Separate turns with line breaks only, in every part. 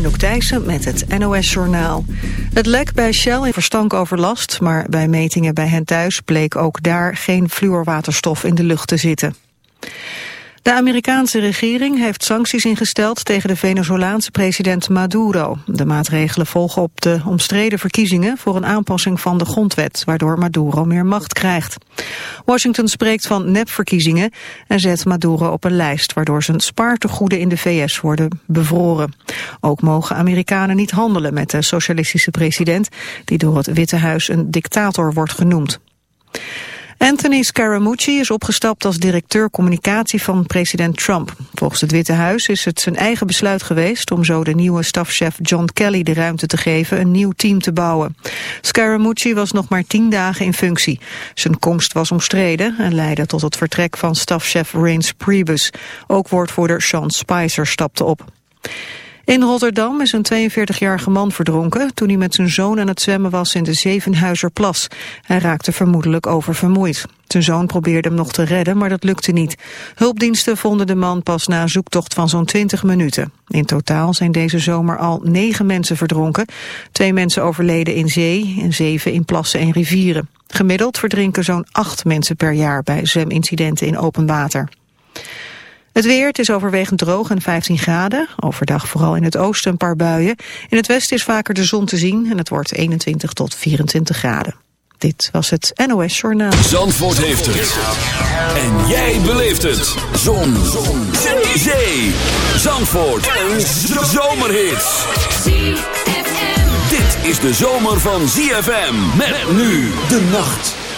Anouk Thijssen met het NOS-journaal. Het lek bij Shell in verstank overlast, maar bij metingen bij hen thuis bleek ook daar geen fluorwaterstof in de lucht te zitten. De Amerikaanse regering heeft sancties ingesteld tegen de Venezolaanse president Maduro. De maatregelen volgen op de omstreden verkiezingen voor een aanpassing van de grondwet, waardoor Maduro meer macht krijgt. Washington spreekt van nepverkiezingen en zet Maduro op een lijst, waardoor zijn spaartegoeden in de VS worden bevroren. Ook mogen Amerikanen niet handelen met de socialistische president, die door het Witte Huis een dictator wordt genoemd. Anthony Scaramucci is opgestapt als directeur communicatie van president Trump. Volgens het Witte Huis is het zijn eigen besluit geweest om zo de nieuwe stafchef John Kelly de ruimte te geven een nieuw team te bouwen. Scaramucci was nog maar tien dagen in functie. Zijn komst was omstreden en leidde tot het vertrek van stafchef Reince Priebus. Ook woordvoerder Sean Spicer stapte op. In Rotterdam is een 42-jarige man verdronken toen hij met zijn zoon aan het zwemmen was in de Zevenhuizerplas. Hij raakte vermoedelijk oververmoeid. Zijn zoon probeerde hem nog te redden, maar dat lukte niet. Hulpdiensten vonden de man pas na een zoektocht van zo'n 20 minuten. In totaal zijn deze zomer al negen mensen verdronken. Twee mensen overleden in zee en zeven in plassen en rivieren. Gemiddeld verdrinken zo'n acht mensen per jaar bij zwemincidenten in open water. Het weer, het is overwegend droog en 15 graden. Overdag vooral in het oosten een paar buien. In het westen is vaker de zon te zien en het wordt 21 tot 24 graden. Dit was het NOS Journaal.
Zandvoort heeft het. En jij beleeft het. Zon. zon. Zee. Zandvoort. Een zomerhit. Dit is de zomer van ZFM. Met nu de nacht.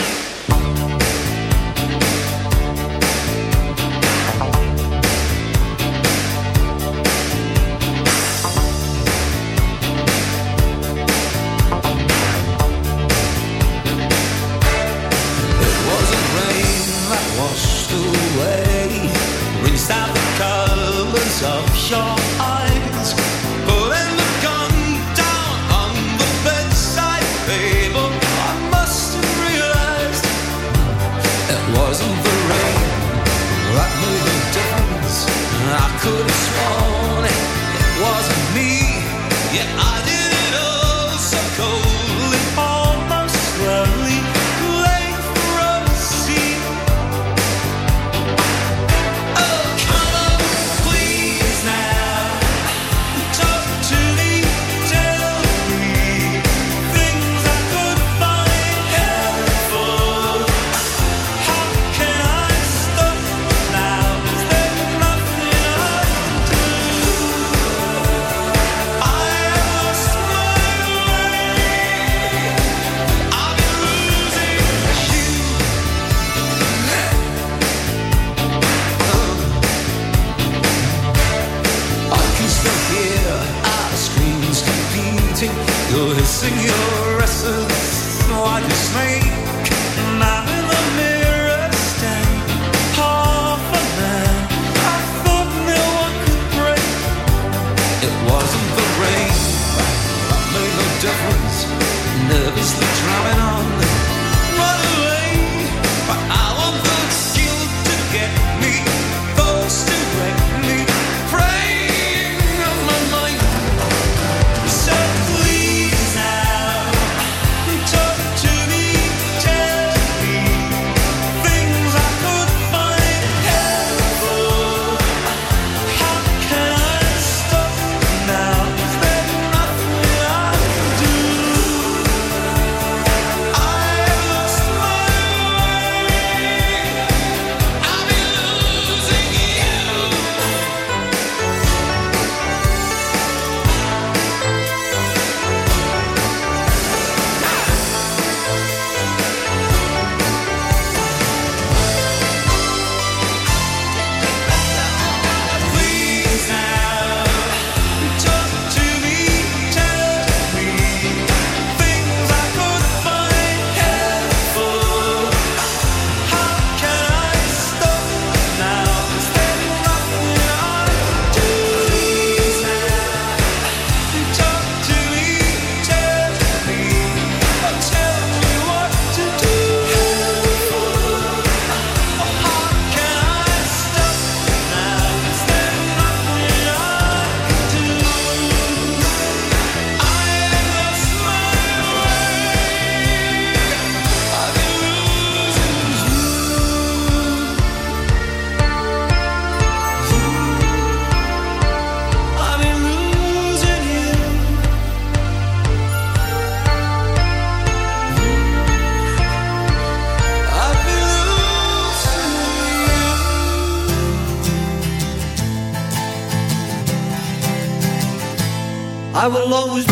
I will always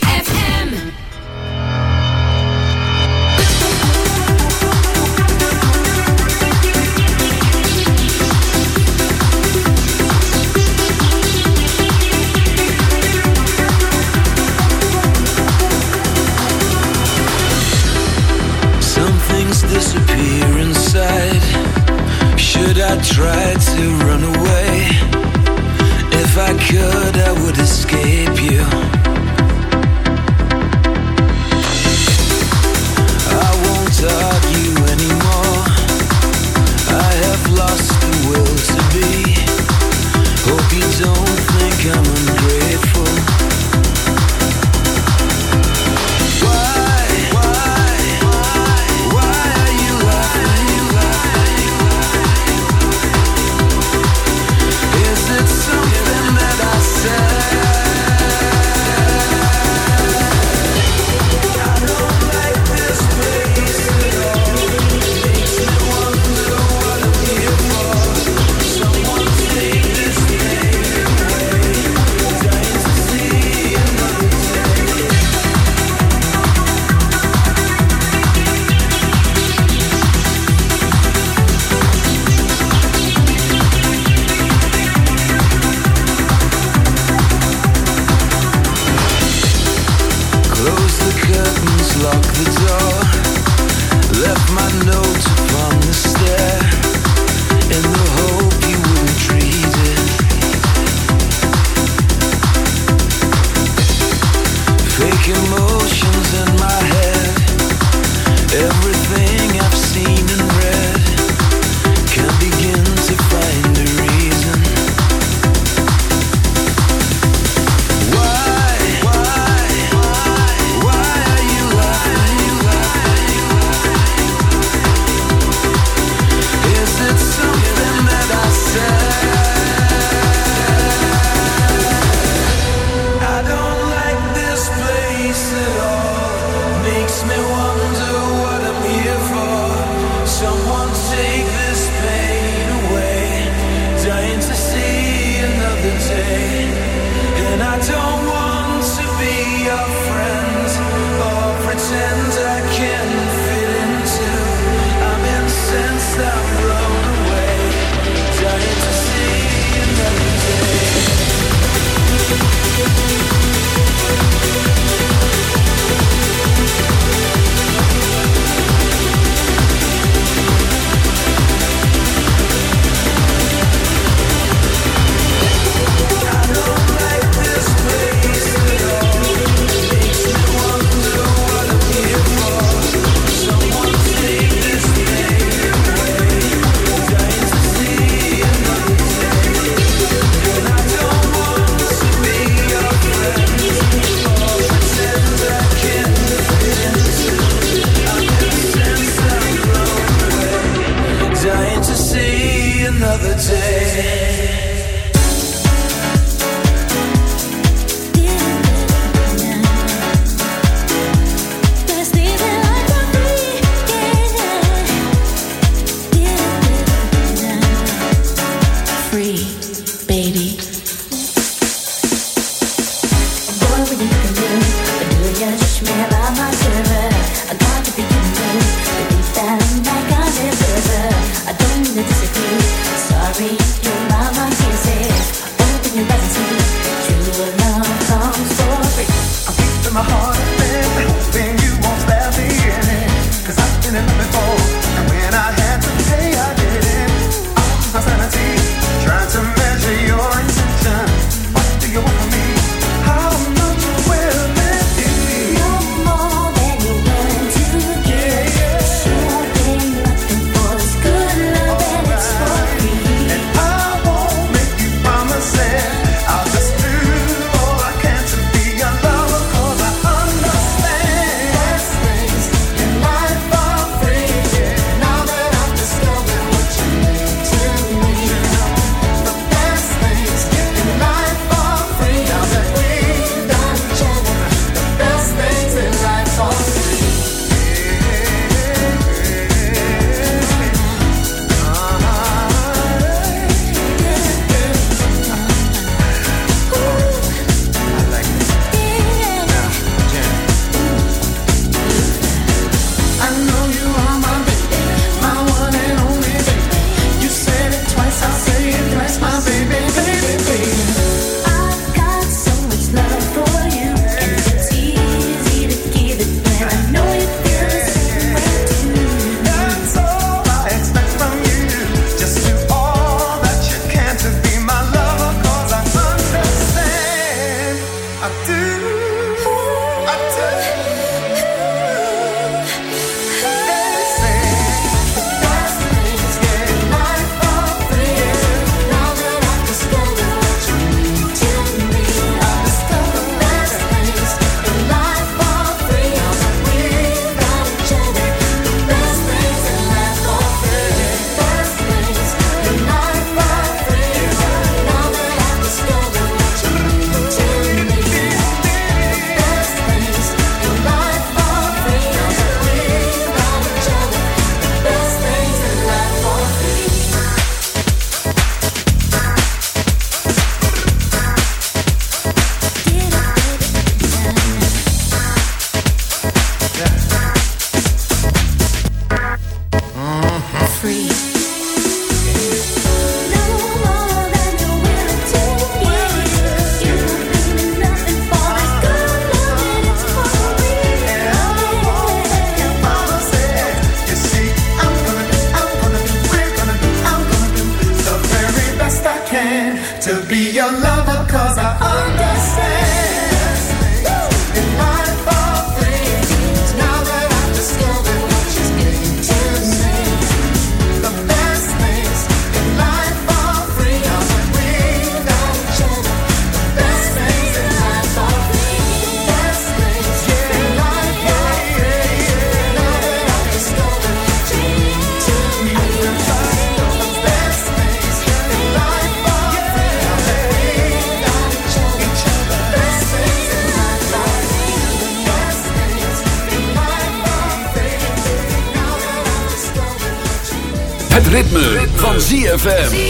ZFM.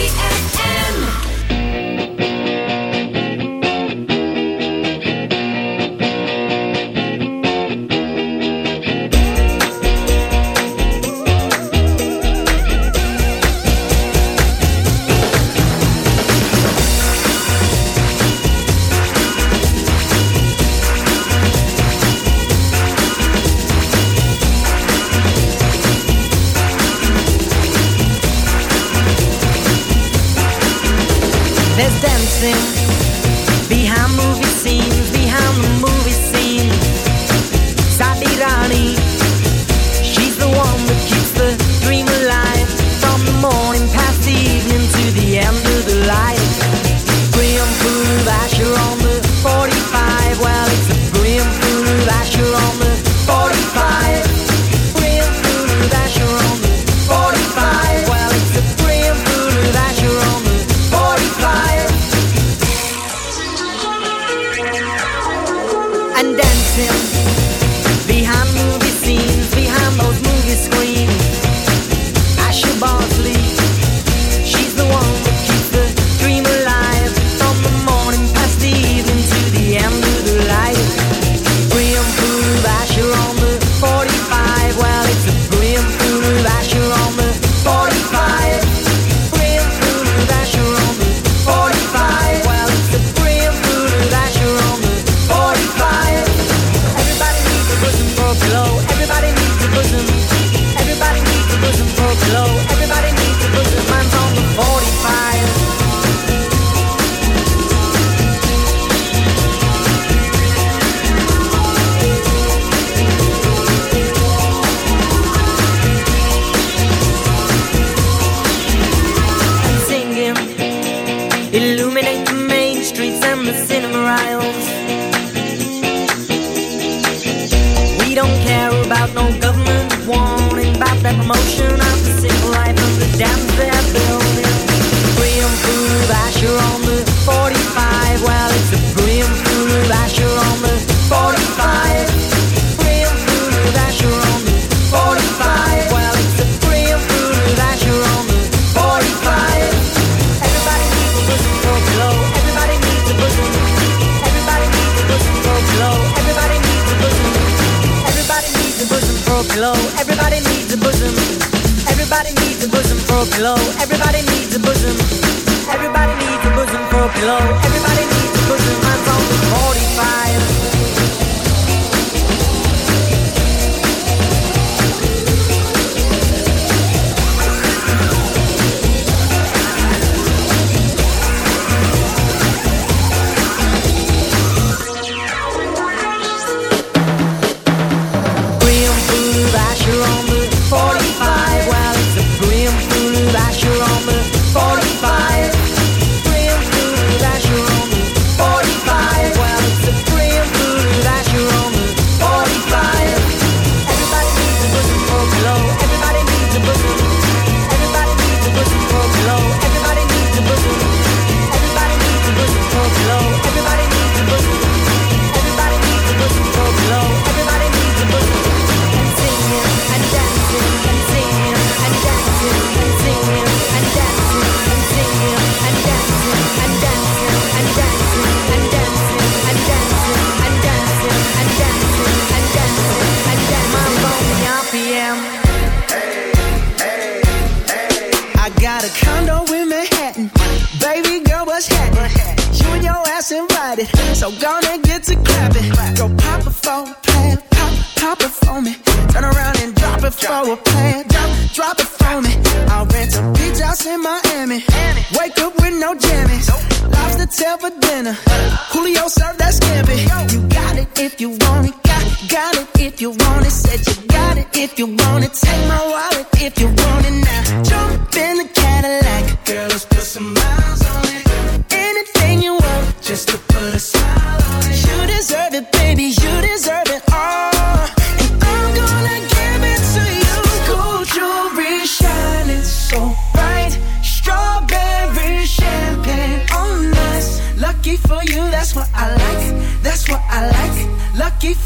Lord, everybody needs a good